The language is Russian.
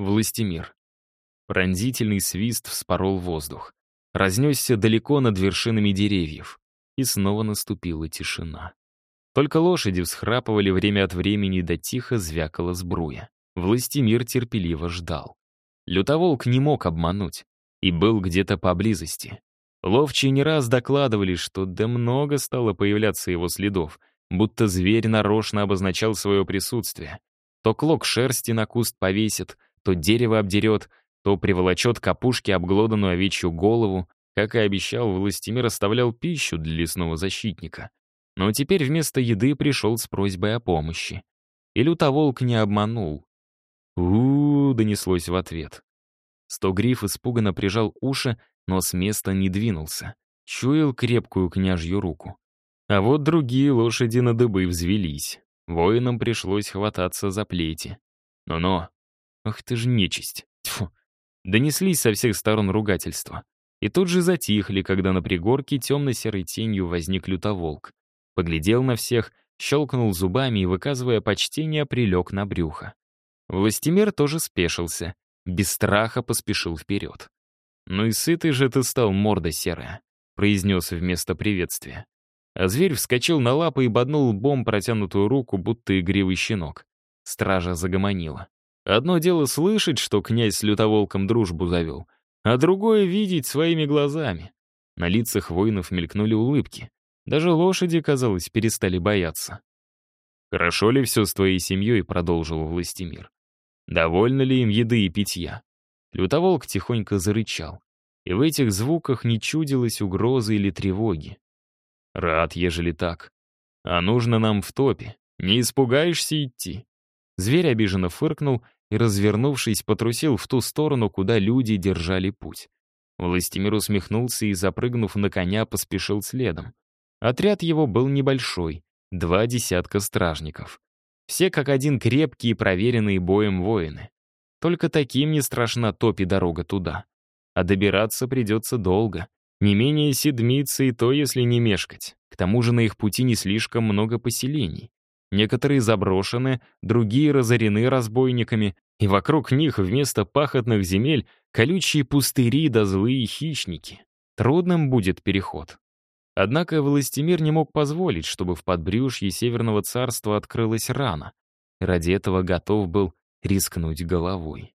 Властимир. Пронзительный свист вспорол воздух. Разнесся далеко над вершинами деревьев. И снова наступила тишина. Только лошади всхрапывали время от времени, да тихо звякала сбруя. Властимир терпеливо ждал. Лютоволк не мог обмануть и был где-то поблизости. Ловчие не раз докладывали, что да много стало появляться его следов, будто зверь нарочно обозначал свое присутствие. То клок шерсти на куст повесит, то дерево обдерет, то приволочет к обглоданную овечью голову. Как и обещал, Властимир оставлял пищу для лесного защитника. Но теперь вместо еды пришел с просьбой о помощи. И лютоволк не обманул. у, донеслось в ответ. Стогриф испуганно прижал уши, но с места не двинулся. Чуял крепкую княжью руку. А вот другие лошади на дыбы взвелись. Воинам пришлось хвататься за плети. Но-но. Ах ты ж нечисть. Тьфу. Донеслись со всех сторон ругательства. И тут же затихли, когда на пригорке темно-серой тенью возник лютоволк. Поглядел на всех, щелкнул зубами и, выказывая почтение, прилег на брюхо. Властимир тоже спешился, без страха поспешил вперед. «Ну и сытый же ты стал, морда серая», — произнес вместо приветствия. А зверь вскочил на лапы и боднул лбом протянутую руку, будто игривый щенок. Стража загомонила. Одно дело слышать, что князь с лютоволком дружбу завел, а другое — видеть своими глазами. На лицах воинов мелькнули улыбки. Даже лошади, казалось, перестали бояться. «Хорошо ли все с твоей семьей?» — продолжил Властимир. «Довольно ли им еды и питья?» Лютоволк тихонько зарычал, и в этих звуках не чудилось угрозы или тревоги. «Рад, ежели так. А нужно нам в топе. Не испугаешься идти?» Зверь обиженно фыркнул и, развернувшись, потрусил в ту сторону, куда люди держали путь. Властимир усмехнулся и, запрыгнув на коня, поспешил следом. Отряд его был небольшой, два десятка стражников. Все как один крепкие и проверенные боем воины. Только таким не страшна топи дорога туда. А добираться придется долго. Не менее седмицы и то, если не мешкать. К тому же на их пути не слишком много поселений. Некоторые заброшены, другие разорены разбойниками, и вокруг них вместо пахотных земель колючие пустыри да злые хищники. Трудным будет переход. Однако Властимир не мог позволить, чтобы в подбрюшье Северного царства открылась рана. Ради этого готов был рискнуть головой.